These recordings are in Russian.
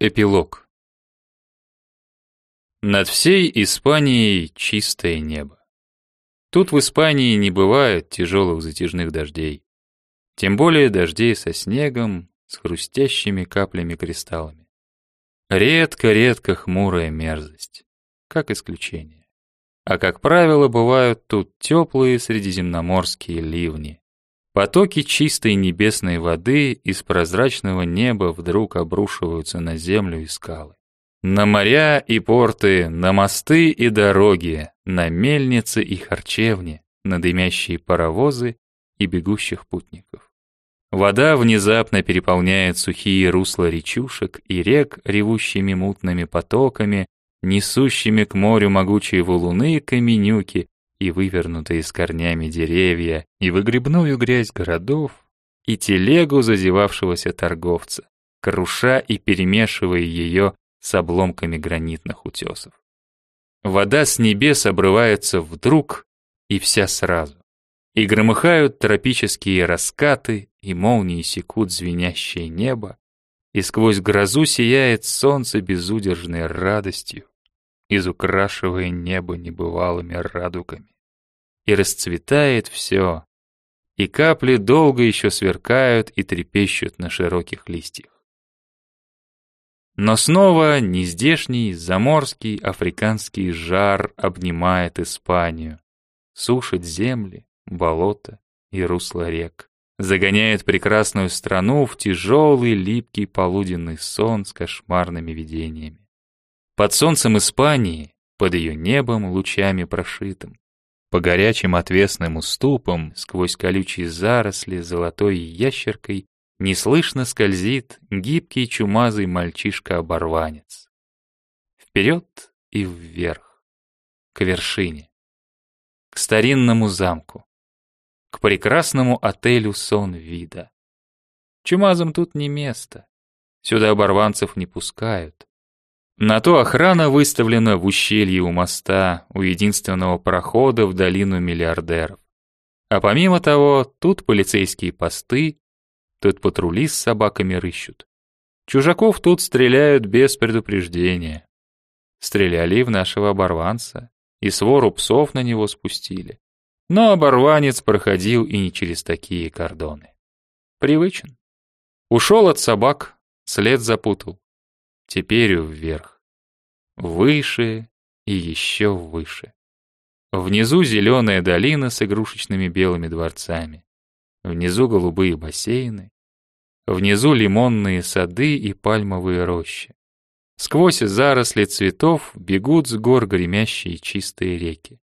Эпилог. Над всей Испанией чистое небо. Тут в Испании не бывает тяжелых затяжных дождей. Тем более дождей со снегом, с хрустящими каплями-кристаллами. Редко-редко хмурая мерзость. Как исключение. А как правило, бывают тут теплые средиземноморские ливни, Потоки чистой небесной воды из прозрачного неба вдруг обрушиваются на землю и скалы. На моря и порты, на мосты и дороги, на мельницы и харчевни, на дымящие паровозы и бегущих путников. Вода внезапно переполняет сухие русла речушек и рек, ревущими мутными потоками, несущими к морю могучие валуны и каменюки, и вывернутые с корнями деревья, и выгребную грязь городов, и телегу зазевавшегося торговца, круша и перемешивая ее с обломками гранитных утесов. Вода с небес обрывается вдруг и вся сразу. И громыхают тропические раскаты, и молнии секут звенящее небо, и сквозь грозу сияет солнце безудержной радостью, изукрашивая небо небывалыми радугами. И расцветает все, и капли долго еще сверкают и трепещут на широких листьях. Но снова нездешний, заморский, африканский жар обнимает Испанию, сушит земли, болота и русла рек, загоняет прекрасную страну в тяжелый липкий полуденный сон с кошмарными видениями. Под солнцем Испании, под ее небом лучами прошитым, по горячим отвесным уступам, сквозь колючие заросли золотой ящеркой, неслышно скользит гибкий чумазый мальчишка-оборванец. Вперед и вверх, к вершине, к старинному замку, к прекрасному отелю сон вида. Чумазам тут не место, сюда оборванцев не пускают. На то охрана выставлена в ущелье у моста, у единственного прохода в долину миллиардеров. А помимо того, тут полицейские посты, тут патрули с собаками рыщут. Чужаков тут стреляют без предупреждения. Стреляли в нашего оборванца, и свору псов на него спустили. Но оборванец проходил и не через такие кордоны. Привычен. Ушел от собак, след запутал. Теперь вверх. Выше и еще выше. Внизу зеленая долина с игрушечными белыми дворцами. Внизу голубые бассейны. Внизу лимонные сады и пальмовые рощи. Сквозь заросли цветов бегут с гор гремящие чистые реки.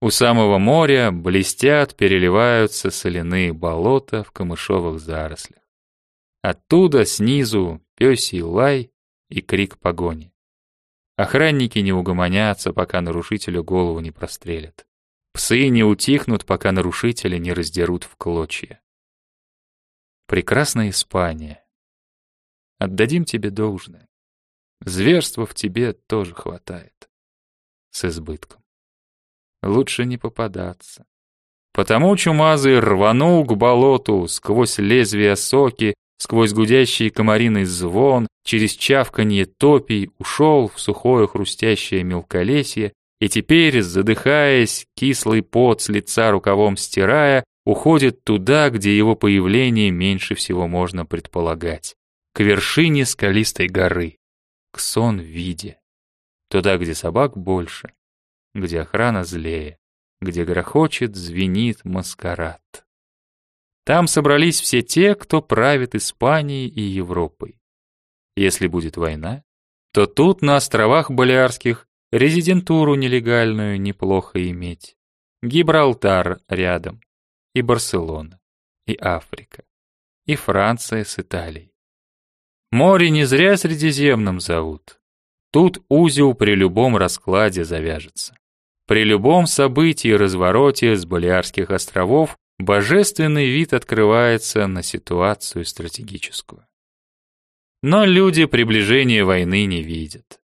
У самого моря блестят, переливаются соляные болота в камышовых зарослях. Оттуда снизу пёсий лай и крик погони. Охранники не угомонятся, пока нарушителю голову не прострелят. Псы не утихнут, пока нарушителя не раздерут в клочья. Прекрасная Испания. Отдадим тебе должное. Зверства в тебе тоже хватает. С избытком. Лучше не попадаться. Потому чумазый рванул к болоту сквозь лезвие соки, сквозь гудящий комариный звон, через чавканье топий ушел в сухое хрустящее мелколесье, и теперь, задыхаясь, кислый пот с лица рукавом стирая, уходит туда, где его появление меньше всего можно предполагать, к вершине скалистой горы, к сон-виде, туда, где собак больше, где охрана злее, где грохочет, звенит маскарад. Там собрались все те, кто правит Испанией и Европой. Если будет война, то тут, на островах Балиарских, резидентуру нелегальную неплохо иметь. Гибралтар рядом, и Барселона, и Африка, и Франция с Италией. Море не зря Средиземным зовут. Тут узел при любом раскладе завяжется. При любом событии развороте с Балиарских островов божественный вид открывается на ситуацию стратегическую. Но люди приближения войны не видят.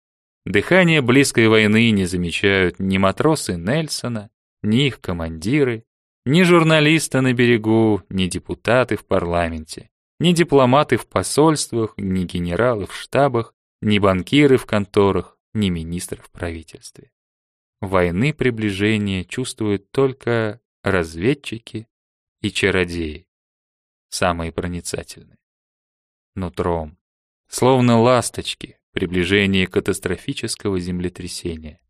Дыхание близкой войны не замечают ни матросы Нельсона, ни их командиры, ни журналисты на берегу, ни депутаты в парламенте, ни дипломаты в посольствах, ни генералы в штабах, ни банкиры в конторах, ни министры в правительстве. Войны приближения чувствуют только разведчики и чародеи, самые проницательные. Нутром, словно ласточки, приближение катастрофического землетрясения.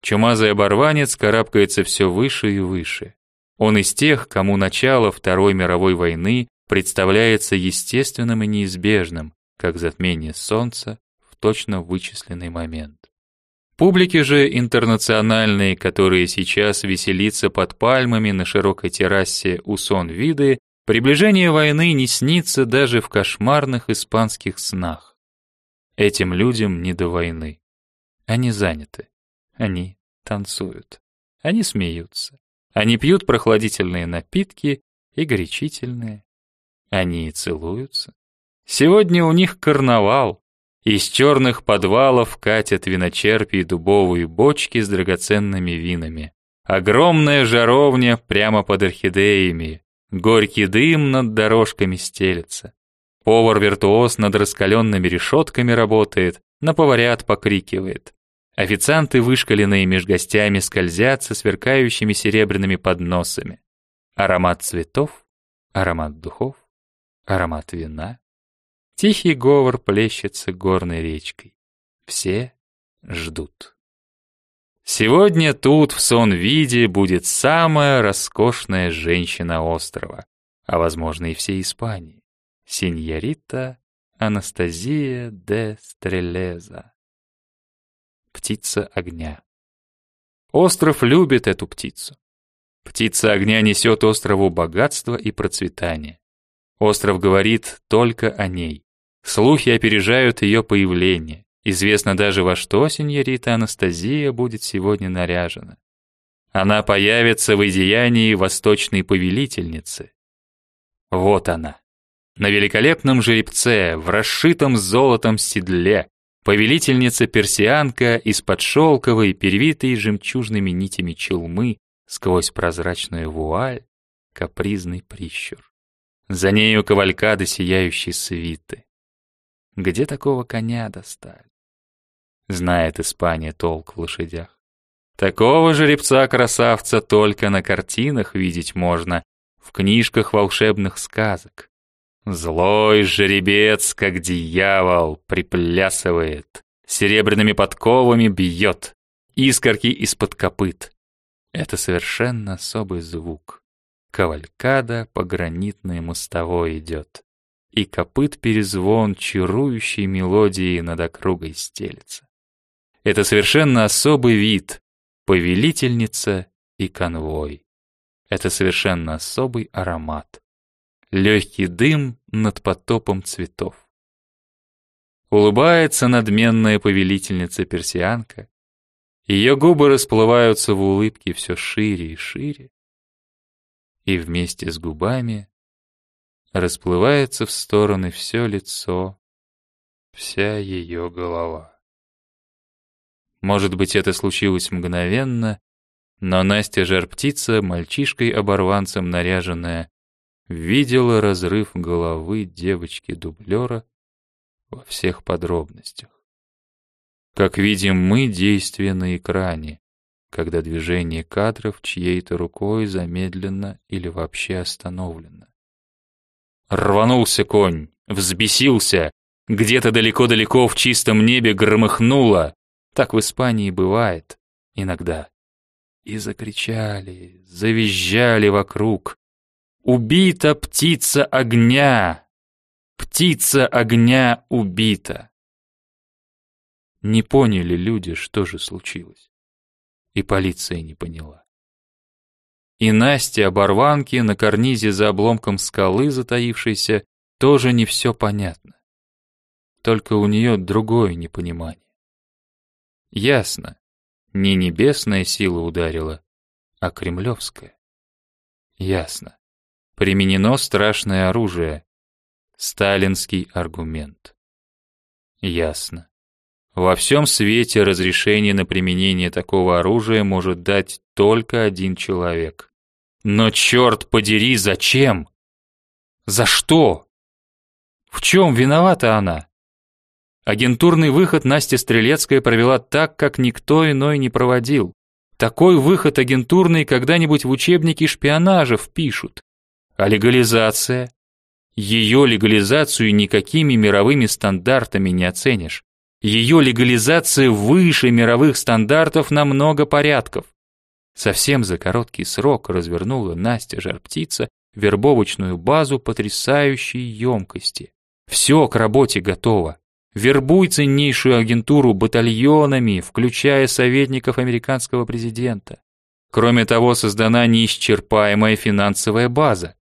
Чумазый оборванец карабкается все выше и выше. Он из тех, кому начало Второй мировой войны представляется естественным и неизбежным, как затмение солнца в точно вычисленный момент. Публике же интернациональной, которые сейчас веселится под пальмами на широкой террасе у сон-виды, приближение войны не снится даже в кошмарных испанских снах. Этим людям не до войны. Они заняты. Они танцуют. Они смеются. Они пьют прохладительные напитки и горячительные. Они целуются. Сегодня у них карнавал, из черных подвалов катят виночерпи дубовые бочки с драгоценными винами. Огромная жаровня прямо под орхидеями. Горький дым над дорожками стелется. Повар-виртуоз над раскаленными решетками работает, на поварят покрикивает. Официанты, вышкаленные меж гостями, скользят со сверкающими серебряными подносами. Аромат цветов, аромат духов, аромат вина. Тихий говор плещется горной речкой. Все ждут. Сегодня тут в сон-виде будет самая роскошная женщина острова, а возможно и всей Испании. Синьорита Анастазия де Стрелеза. Птица огня. Остров любит эту птицу. Птица огня несет острову богатство и процветание. Остров говорит только о ней. Слухи опережают ее появление. Известно даже, во что сеньорита Анастазия будет сегодня наряжена. Она появится в одеянии восточной повелительницы. Вот она. На великолепном жеребце, в расшитом золотом седле, повелительница-персианка из-под шелковой, перевитой жемчужными нитями челмы, сквозь прозрачную вуаль, капризный прищур. За нею кавалькада сияющей свиты. Где такого коня достали? Знает Испания толк в лошадях. Такого жеребца-красавца только на картинах видеть можно, в книжках волшебных сказок. Злой жеребец, как дьявол, приплясывает, серебряными подковами бьет, искорки из-под копыт. Это совершенно особый звук. Кавалькада по гранитной мостовой идет и копыт перезвон чарующей мелодии над округой стелется. Это совершенно особый вид, повелительница и конвой. Это совершенно особый аромат. Легкий дым над потопом цветов. Улыбается надменная повелительница-персианка. Ее губы расплываются в улыбке все шире и шире. И вместе с губами расплывается в стороны все лицо, вся ее голова. Может быть, это случилось мгновенно, но Настя жар-птица, мальчишкой-оборванцем наряженная, видела разрыв головы девочки-дублера во всех подробностях. Как видим мы действие на экране, когда движение кадров чьей-то рукой замедлено или вообще остановлено. Рванулся конь, взбесился, где-то далеко-далеко в чистом небе громыхнуло. Так в Испании бывает иногда. И закричали, завизжали вокруг. «Убита птица огня! Птица огня убита!» Не поняли люди, что же случилось. И полиция не поняла. И Насте оборванке на карнизе за обломком скалы затаившейся тоже не все понятно. Только у нее другое непонимание. Ясно, не небесная сила ударила, а кремлевская. Ясно, применено страшное оружие, сталинский аргумент. Ясно. Во всем свете разрешение на применение такого оружия может дать только один человек. Но черт подери, зачем? За что? В чем виновата она? Агентурный выход Настя Стрелецкая провела так, как никто иной не проводил. Такой выход агентурный когда-нибудь в учебнике шпионажа впишут. А легализация? Ее легализацию никакими мировыми стандартами не оценишь. Ее легализация выше мировых стандартов на много порядков. Совсем за короткий срок развернула Настя Жар-Птица вербовочную базу потрясающей емкости. Все к работе готово. Вербуй ценнейшую агентуру батальонами, включая советников американского президента. Кроме того, создана неисчерпаемая финансовая база.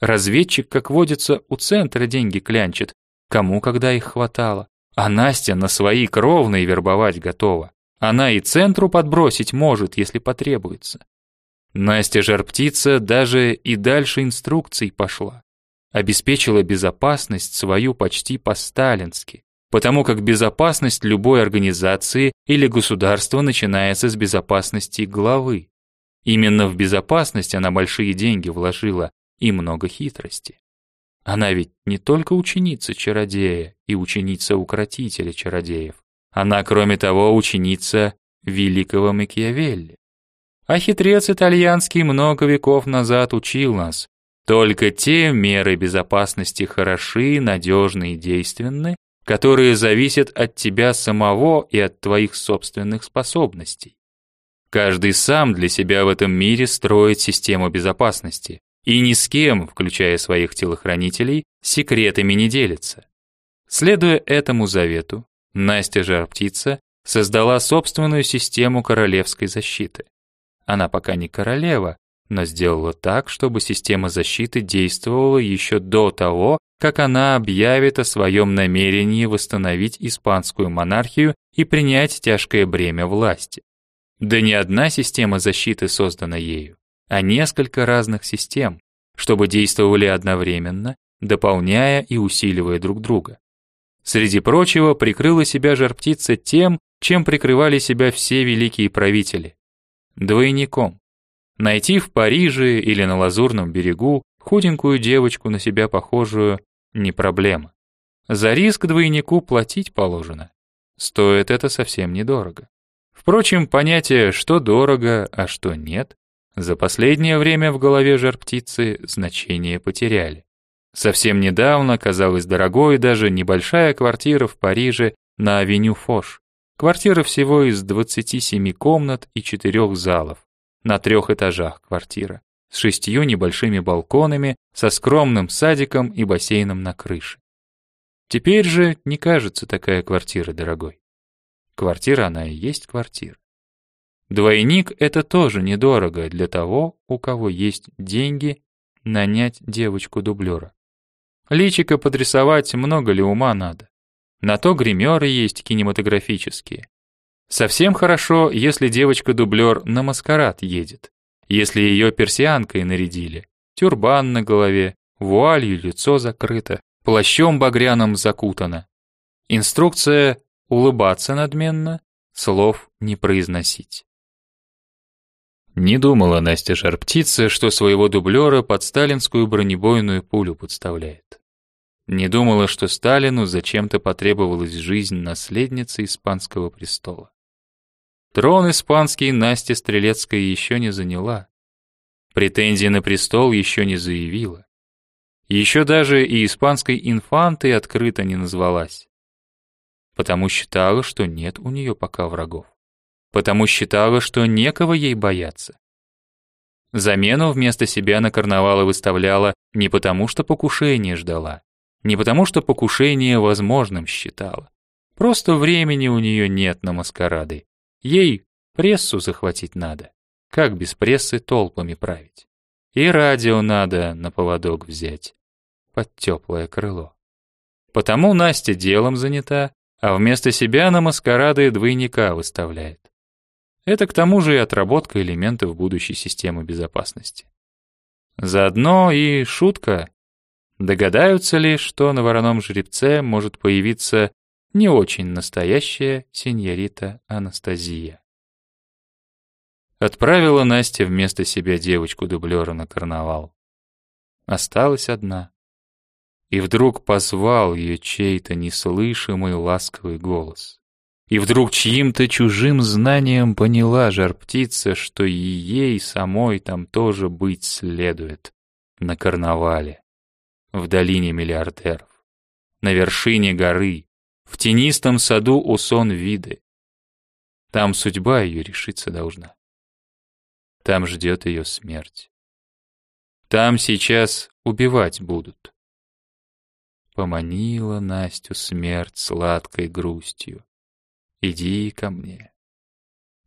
Разведчик, как водится, у центра деньги клянчит, кому когда их хватало. А Настя на свои кровные вербовать готова. Она и центру подбросить может, если потребуется. Настя жар-птица даже и дальше инструкций пошла. Обеспечила безопасность свою почти по-сталински, потому как безопасность любой организации или государства начинается с безопасности главы. Именно в безопасность она большие деньги вложила и много хитрости. Она ведь не только ученица чародея и ученица укротителя чародеев. Она, кроме того, ученица великого Макиавелли. А хитрец итальянский много веков назад учил нас. Только те меры безопасности хороши, надежны и действенны, которые зависят от тебя самого и от твоих собственных способностей. Каждый сам для себя в этом мире строит систему безопасности и ни с кем, включая своих телохранителей, секретами не делится. Следуя этому завету, Настя Жар-Птица создала собственную систему королевской защиты. Она пока не королева, но сделала так, чтобы система защиты действовала еще до того, как она объявит о своем намерении восстановить испанскую монархию и принять тяжкое бремя власти. Да не одна система защиты создана ею, а несколько разных систем, чтобы действовали одновременно, дополняя и усиливая друг друга. Среди прочего, прикрыла себя жар-птица тем, чем прикрывали себя все великие правители двойником. Найти в Париже или на Лазурном берегу худенькую девочку на себя похожую не проблема. За риск двойнику платить положено. Стоит это совсем недорого. Впрочем, понятие, что дорого, а что нет, за последнее время в голове жар-птицы значение потеряли. Совсем недавно казалась дорогой даже небольшая квартира в Париже на авеню Фош. Квартира всего из 27 комнат и четырех залов. На трех этажах квартира. С шестью небольшими балконами, со скромным садиком и бассейном на крыше. Теперь же не кажется такая квартира дорогой. Квартира она и есть квартира. Двойник — это тоже недорого для того, у кого есть деньги нанять девочку-дублера. Личико подрисовать много ли ума надо? На то гримеры есть кинематографические. Совсем хорошо, если девочка-дублер на маскарад едет. Если ее персианкой нарядили. Тюрбан на голове, вуалью лицо закрыто, плащом багряным закутано. Инструкция улыбаться надменно, слов не произносить. Не думала Настя Шарптица, что своего дублера под сталинскую бронебойную пулю подставляет. Не думала, что Сталину зачем-то потребовалась жизнь наследницы испанского престола. Трон испанский Настя Стрелецкая еще не заняла. Претензии на престол еще не заявила. Еще даже и испанской инфантой открыто не назвалась. Потому считала, что нет у нее пока врагов. Потому считала, что некого ей бояться. Замену вместо себя на карнавалы выставляла не потому, что покушение ждала, не потому, что покушение возможным считала. Просто времени у нее нет на маскарады. Ей прессу захватить надо. Как без прессы толпами править? И радио надо на поводок взять. Под теплое крыло. Потому Настя делом занята, а вместо себя на маскарады двойника выставляет. Это к тому же и отработка элементов будущей системы безопасности. Заодно и шутка Догадаются ли, что на вороном жеребце может появиться не очень настоящая сеньорита Анастазия? Отправила Настя вместо себя девочку-дублера на карнавал. Осталась одна. И вдруг позвал ее чей-то неслышимый ласковый голос. И вдруг чьим-то чужим знанием поняла жар-птица, что и ей самой там тоже быть следует. На карнавале. В долине миллиардеров. На вершине горы. В тенистом саду у сон виды. Там судьба ее решиться должна. Там ждет ее смерть. Там сейчас убивать будут. Поманила Настю смерть сладкой грустью. Иди ко мне.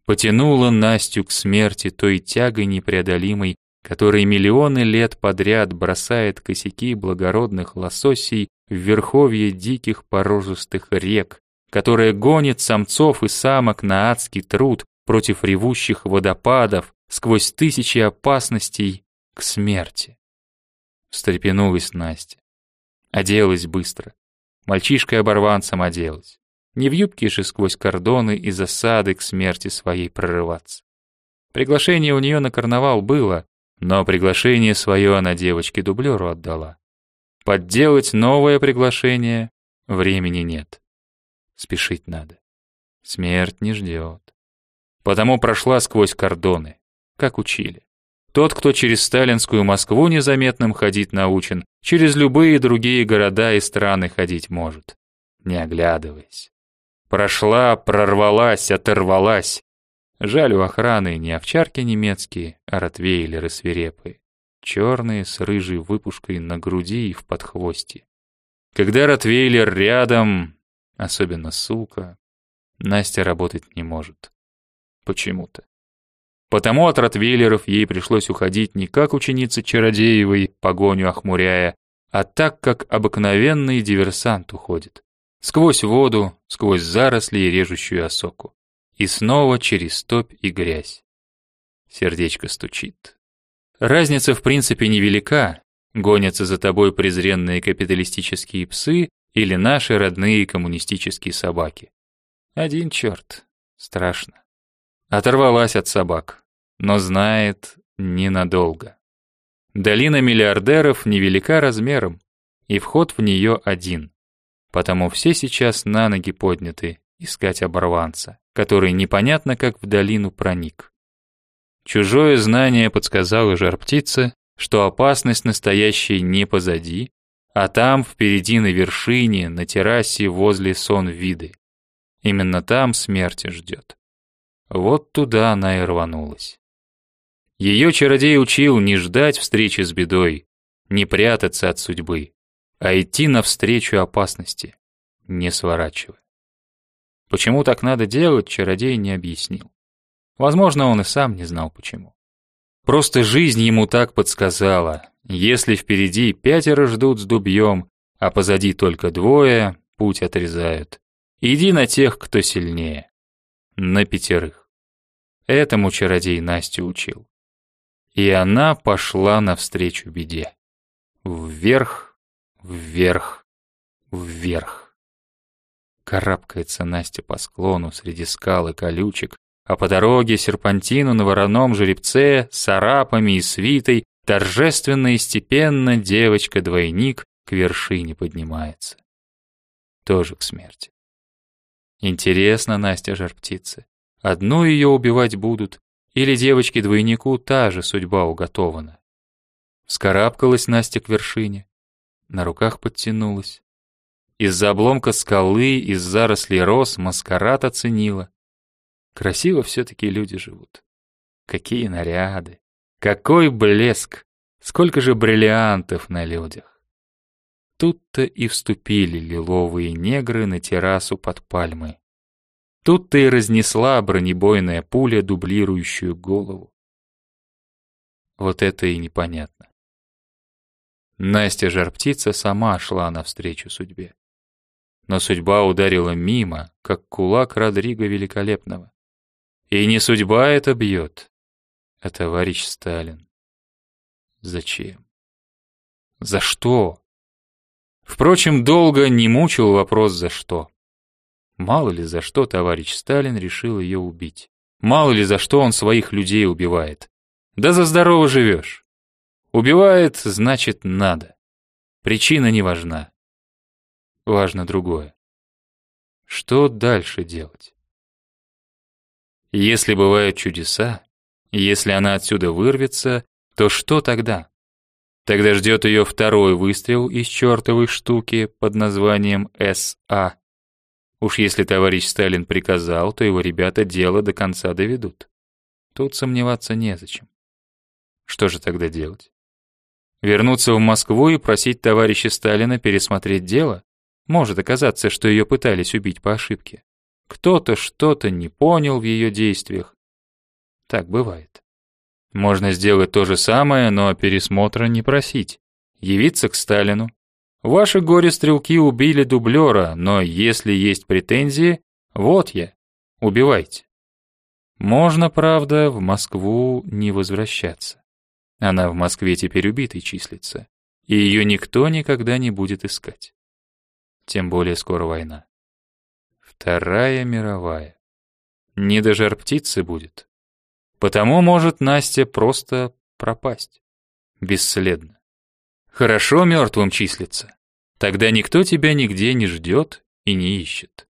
Потянула Настю к смерти той тягой непреодолимой, которой миллионы лет подряд бросает косяки благородных лососей в верховье диких порожистых рек, которая гонит самцов и самок на адский труд против ревущих водопадов сквозь тысячи опасностей к смерти. Встрепенулась Настя. Оделась быстро. Мальчишкой-оборванцем оделась. Не в юбке же сквозь кордоны и засады к смерти своей прорываться. Приглашение у нее на карнавал было, но приглашение свое она девочке-дублеру отдала. Подделать новое приглашение времени нет. Спешить надо. Смерть не ждет. Потому прошла сквозь кордоны, как учили. Тот, кто через сталинскую Москву незаметным ходить научен, через любые другие города и страны ходить может, не оглядываясь. Прошла, прорвалась, оторвалась. Жаль, у охраны не овчарки немецкие, а ротвейлеры свирепые. Черные, с рыжей выпушкой на груди и в подхвосте. Когда ротвейлер рядом, особенно сука, Настя работать не может. Почему-то. Потому от ротвейлеров ей пришлось уходить не как ученица Чародеевой, погоню охмуряя, а так, как обыкновенный диверсант уходит. Сквозь воду, сквозь заросли и режущую осоку. И снова через топь и грязь. Сердечко стучит. Разница в принципе невелика. Гонятся за тобой презренные капиталистические псы или наши родные коммунистические собаки. Один черт. Страшно. Оторвалась от собак но знает ненадолго. Долина миллиардеров невелика размером, и вход в нее один. Потому все сейчас на ноги подняты искать оборванца, который непонятно как в долину проник. Чужое знание подсказало жар-птице, что опасность настоящая не позади, а там, впереди на вершине, на террасе возле сон виды. Именно там смерть ждет. Вот туда она и рванулась. Ее чародей учил не ждать встречи с бедой, не прятаться от судьбы, а идти навстречу опасности, не сворачивая. Почему так надо делать, чародей не объяснил. Возможно, он и сам не знал почему. Просто жизнь ему так подсказала. Если впереди пятеро ждут с дубьем, а позади только двое, путь отрезают. Иди на тех, кто сильнее. На пятерых. Этому чародей Настю учил. И она пошла навстречу беде. Вверх, вверх, вверх. Карабкается Настя по склону среди скал и колючек, а по дороге серпантину на вороном жеребце с арапами и свитой торжественно и степенно девочка-двойник к вершине поднимается. Тоже к смерти. Интересно, Настя жар-птицы. Одну ее убивать будут, или девочке-двойнику та же судьба уготована. Скарабкалась Настя к вершине, на руках подтянулась. Из-за обломка скалы, из зарослей роз маскарад оценила. Красиво все-таки люди живут. Какие наряды, какой блеск, сколько же бриллиантов на людях. Тут-то и вступили лиловые негры на террасу под пальмой. Тут-то и разнесла бронебойная пуля дублирующую голову. Вот это и непонятно. Настя жар-птица сама шла навстречу судьбе. Но судьба ударила мимо, как кулак Родриго Великолепного. И не судьба это бьет, а товарищ Сталин. Зачем? За что? Впрочем, долго не мучил вопрос «за что?». Мало ли за что товарищ Сталин решил ее убить. Мало ли за что он своих людей убивает. Да за здорово живешь. Убивает, значит, надо. Причина не важна. Важно другое. Что дальше делать? Если бывают чудеса, если она отсюда вырвется, то что тогда? Тогда ждет ее второй выстрел из чертовой штуки под названием СА. Уж если товарищ Сталин приказал, то его ребята дело до конца доведут. Тут сомневаться незачем. Что же тогда делать? Вернуться в Москву и просить товарища Сталина пересмотреть дело? Может оказаться, что ее пытались убить по ошибке. Кто-то что-то не понял в ее действиях. Так бывает. Можно сделать то же самое, но пересмотра не просить. Явиться к Сталину. Ваши горе-стрелки убили дублера, но если есть претензии, вот я. Убивайте. Можно, правда, в Москву не возвращаться. Она в Москве теперь убитой числится, и ее никто никогда не будет искать. Тем более скоро война. Вторая мировая. Не до жар птицы будет. Потому может Настя просто пропасть. Бесследно. Хорошо мертвым числится. Тогда никто тебя нигде не ждет и не ищет.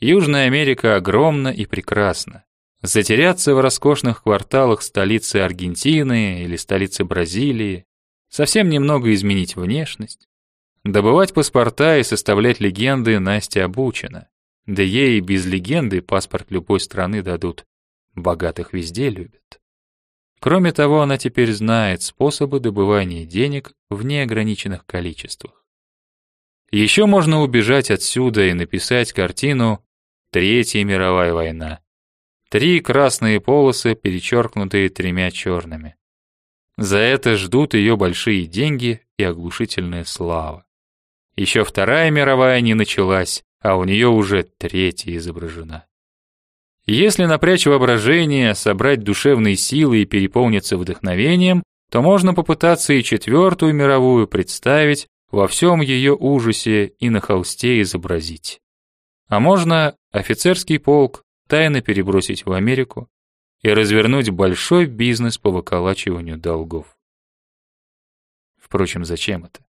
Южная Америка огромна и прекрасна. Затеряться в роскошных кварталах столицы Аргентины или столицы Бразилии, совсем немного изменить внешность. Добывать паспорта и составлять легенды Настя обучена. Да ей без легенды паспорт любой страны дадут. Богатых везде любят. Кроме того, она теперь знает способы добывания денег в неограниченных количествах. Еще можно убежать отсюда и написать картину «Третья мировая война», Три красные полосы, перечеркнутые тремя черными. За это ждут ее большие деньги и оглушительная слава. Еще Вторая мировая не началась, а у нее уже третья изображена. Если напрячь воображение, собрать душевные силы и переполниться вдохновением, то можно попытаться и Четвертую мировую представить во всем ее ужасе и на холсте изобразить. А можно офицерский полк, тайно перебросить в Америку и развернуть большой бизнес по выколачиванию долгов. Впрочем, зачем это?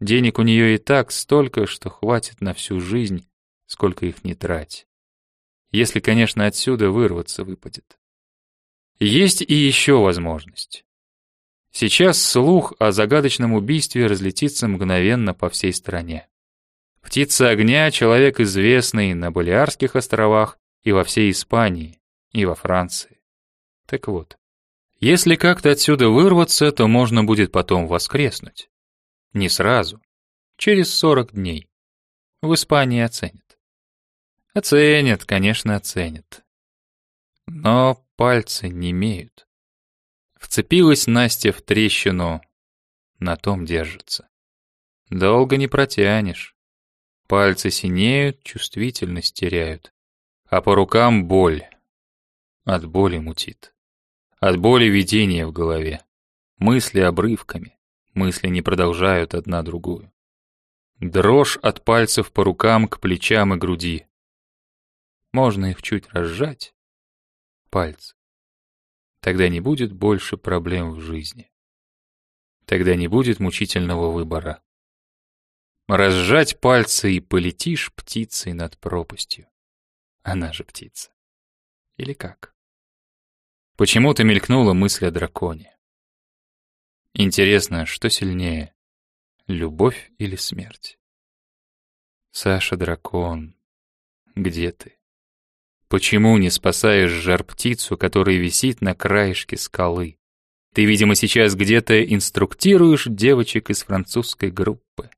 Денег у нее и так столько, что хватит на всю жизнь, сколько их не трать. Если, конечно, отсюда вырваться выпадет. Есть и еще возможность. Сейчас слух о загадочном убийстве разлетится мгновенно по всей стране. Птица огня — человек известный на Балиарских островах и во всей Испании, и во Франции. Так вот, если как-то отсюда вырваться, то можно будет потом воскреснуть. Не сразу, через 40 дней. В Испании оценят. Оценят, конечно, оценят. Но пальцы не имеют. Вцепилась Настя в трещину, на том держится. Долго не протянешь. Пальцы синеют, чувствительность теряют а по рукам боль. От боли мутит. От боли видение в голове. Мысли обрывками. Мысли не продолжают одна другую. Дрожь от пальцев по рукам к плечам и груди. Можно их чуть разжать. Пальцы. Тогда не будет больше проблем в жизни. Тогда не будет мучительного выбора. Разжать пальцы и полетишь птицей над пропастью. Она же птица. Или как? Почему-то мелькнула мысль о драконе. Интересно, что сильнее, любовь или смерть? Саша, дракон, где ты? Почему не спасаешь жар-птицу, которая висит на краешке скалы? Ты, видимо, сейчас где-то инструктируешь девочек из французской группы.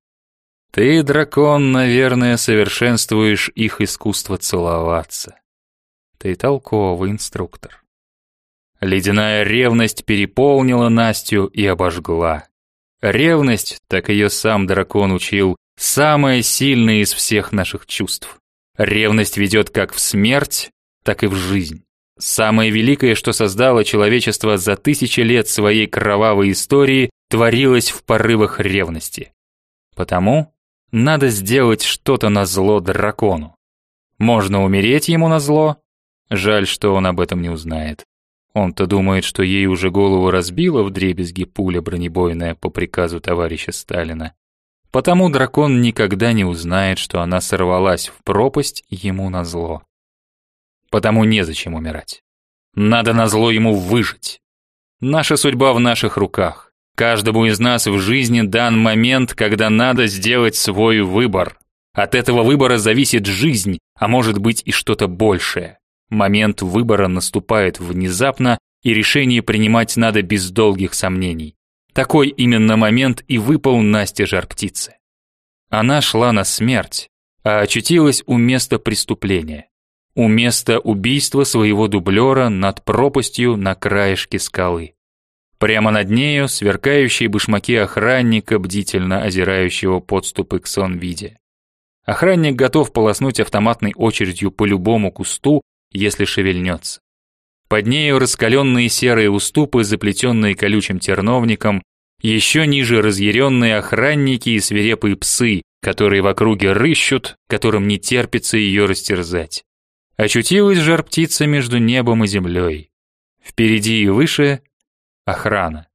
Ты, дракон, наверное, совершенствуешь их искусство целоваться. Ты толковый инструктор. Ледяная ревность переполнила Настю и обожгла. Ревность, так ее сам дракон учил, самая сильная из всех наших чувств. Ревность ведет как в смерть, так и в жизнь. Самое великое, что создало человечество за тысячи лет своей кровавой истории, творилось в порывах ревности. Потому надо сделать что-то на зло дракону. Можно умереть ему на зло. Жаль, что он об этом не узнает. Он-то думает, что ей уже голову разбила в дребезги пуля бронебойная по приказу товарища Сталина. Потому дракон никогда не узнает, что она сорвалась в пропасть ему назло. Потому незачем умирать. Надо назло ему выжить. Наша судьба в наших руках. Каждому из нас в жизни дан момент, когда надо сделать свой выбор. От этого выбора зависит жизнь, а может быть и что-то большее. Момент выбора наступает внезапно, и решение принимать надо без долгих сомнений. Такой именно момент и выпал Насте жар-птицы. Она шла на смерть, а очутилась у места преступления. У места убийства своего дублера над пропастью на краешке скалы. Прямо над нею сверкающие башмаки охранника, бдительно озирающего подступы к сон-виде. Охранник готов полоснуть автоматной очередью по любому кусту, если шевельнется. Под нею раскаленные серые уступы, заплетенные колючим терновником, еще ниже разъяренные охранники и свирепые псы, которые в округе рыщут, которым не терпится ее растерзать. Очутилась жар-птица между небом и землей. Впереди и выше — охрана.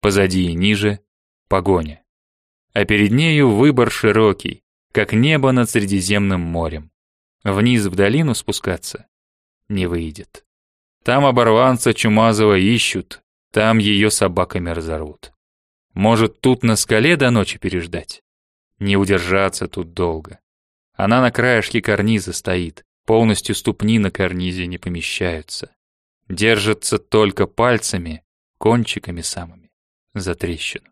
Позади и ниже — погоня. А перед нею выбор широкий, как небо над Средиземным морем. Вниз в долину спускаться не выйдет. Там оборванца Чумазова ищут, там ее собаками разорвут. Может, тут на скале до ночи переждать? Не удержаться тут долго. Она на краешке карниза стоит, полностью ступни на карнизе не помещаются. Держится только пальцами, кончиками самыми, за трещину.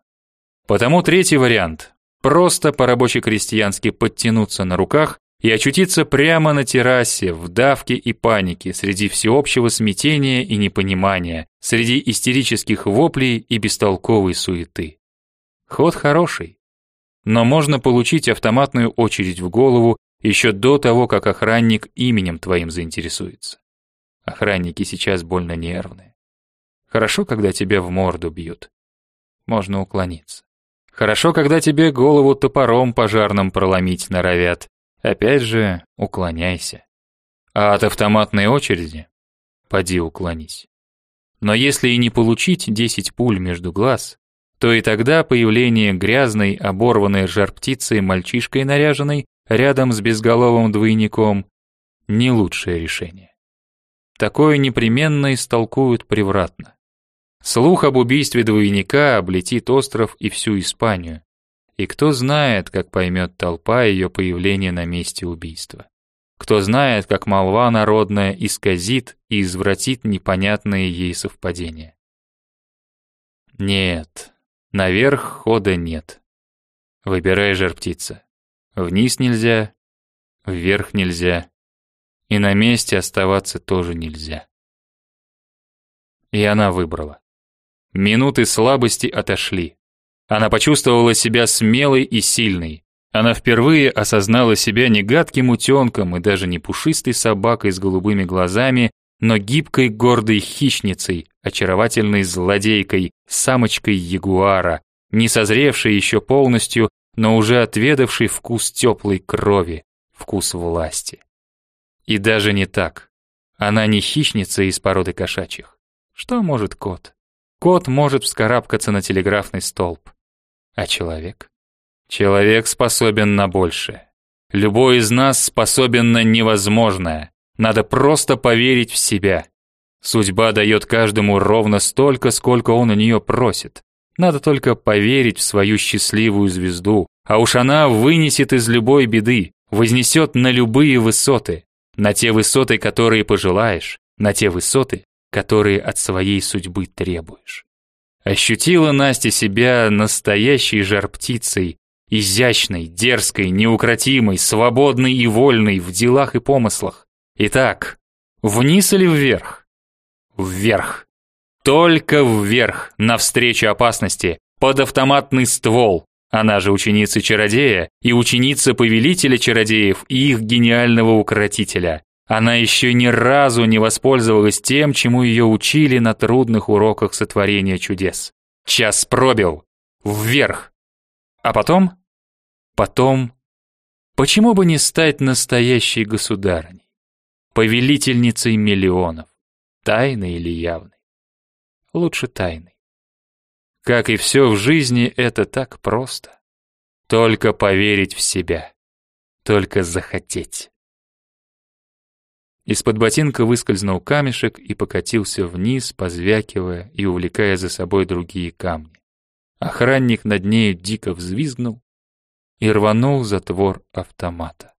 Потому третий вариант. Просто по-рабоче-крестьянски подтянуться на руках и очутиться прямо на террасе, в давке и панике, среди всеобщего смятения и непонимания, среди истерических воплей и бестолковой суеты. Ход хороший, но можно получить автоматную очередь в голову еще до того, как охранник именем твоим заинтересуется. Охранники сейчас больно нервные. Хорошо, когда тебя в морду бьют. Можно уклониться. Хорошо, когда тебе голову топором пожарным проломить норовят. Опять же, уклоняйся. А от автоматной очереди поди уклонись. Но если и не получить 10 пуль между глаз, то и тогда появление грязной, оборванной жар-птицы мальчишкой наряженной рядом с безголовым двойником не лучшее решение. Такое непременно истолкуют превратно. Слух об убийстве двойника облетит остров и всю Испанию, и кто знает, как поймет толпа ее появление на месте убийства. Кто знает, как молва народная исказит и извратит непонятные ей совпадения. Нет, наверх хода нет. Выбирай, жар-птица. Вниз нельзя, вверх нельзя, и на месте оставаться тоже нельзя. И она выбрала. Минуты слабости отошли. Она почувствовала себя смелой и сильной. Она впервые осознала себя не гадким утенком и даже не пушистой собакой с голубыми глазами, но гибкой гордой хищницей, очаровательной злодейкой, самочкой ягуара, не созревшей еще полностью, но уже отведавшей вкус теплой крови, вкус власти. И даже не так. Она не хищница из породы кошачьих. Что может кот? Кот может вскарабкаться на телеграфный столб. А человек? Человек способен на большее. Любой из нас способен на невозможное. Надо просто поверить в себя. Судьба дает каждому ровно столько, сколько он у нее просит. Надо только поверить в свою счастливую звезду, а уж она вынесет из любой беды, вознесет на любые высоты, на те высоты, которые пожелаешь, на те высоты, которые от своей судьбы требуешь. Ощутила Настя себя настоящей жар-птицей, изящной, дерзкой, неукротимой, свободной и вольной в делах и помыслах. Итак, вниз или вверх? Вверх. Только вверх, навстречу опасности, под автоматный ствол. Она же ученица чародея и ученица повелителя чародеев и их гениального укротителя. Она еще ни разу не воспользовалась тем, чему ее учили на трудных уроках сотворения чудес. Час пробил. Вверх. А потом? Потом... Почему бы не стать настоящей государыней? Повелительницей миллионов. Тайной или явной? Лучше тайной. Как и все в жизни, это так просто. Только поверить в себя. Только захотеть. Из-под ботинка выскользнул камешек и покатился вниз, позвякивая и увлекая за собой другие камни. Охранник над нею дико взвизгнул и рванул затвор автомата.